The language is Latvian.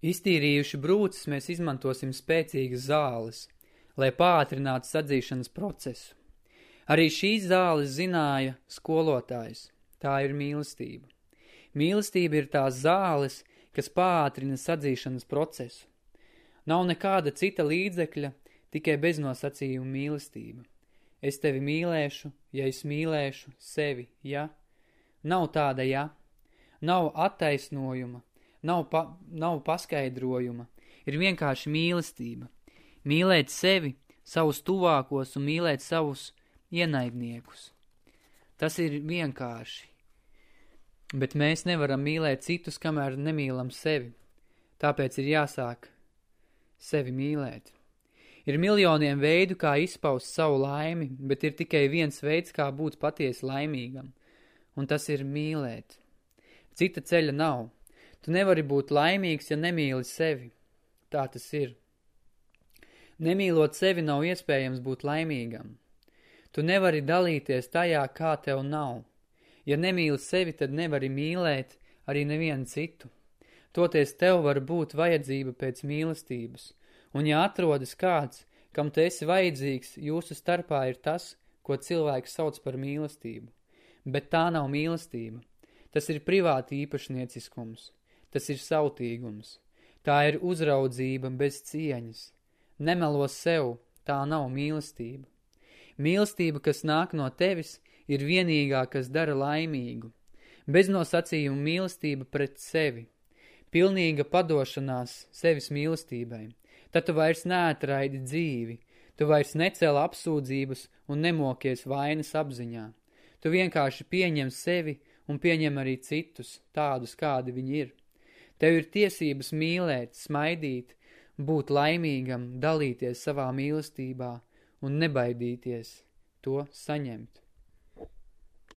Iztīrījuši brūces mēs izmantosim spēcīgas zāles, lai pātrinātu sadzīšanas procesu. Arī šīs zāles zināja skolotājs. Tā ir mīlestība. Mīlestība ir tās zāles, kas pātrina sadzīšanas procesu. Nav nekāda cita līdzekļa, tikai beznosacījuma mīlestība. Es tevi mīlēšu, ja es mīlēšu sevi, ja? Nav tāda ja. Nav attaisnojuma, nav, pa, nav paskaidrojuma. Ir vienkārši mīlestība. Mīlēt sevi, savus tuvākos un mīlēt savus ienaidniekus. Tas ir vienkārši. Bet mēs nevaram mīlēt citus, kamēr nemīlam sevi. Tāpēc ir jāsāk sevi mīlēt. Ir miljoniem veidu, kā izpaust savu laimi, bet ir tikai viens veids, kā būt patiesi laimīgam, un tas ir mīlēt. Cita ceļa nav. Tu nevari būt laimīgs, ja nemīli sevi. Tā tas ir. Nemīlot sevi nav iespējams būt laimīgam. Tu nevari dalīties tajā, kā tev nav. Ja nemīli sevi, tad nevari mīlēt arī nevienu citu. Toties tev var būt vajadzība pēc mīlestības, un ja atrodas kāds, kam tu esi vajadzīgs, jūsu starpā ir tas, ko cilvēks sauc par mīlestību. Bet tā nav mīlestība. Tas ir privāti īpašnieciskums. Tas ir sautīgums. Tā ir uzraudzība bez cieņas. Nemelo sev, tā nav mīlestība. Mīlestība, kas nāk no tevis, ir vienīgā, kas dara laimīgu. Beznosacījuma mīlestība pret sevi. Pilnīga padošanās sevis mīlestībai. Tad tu vairs neatraidi dzīvi. Tu vairs necēl apsūdzības un nemokies vainas apziņā. Tu vienkārši pieņem sevi un pieņem arī citus, tādus, kādi viņi ir. Tev ir tiesības mīlēt, smaidīt, būt laimīgam, dalīties savā mīlestībā un nebaidīties to saņemt.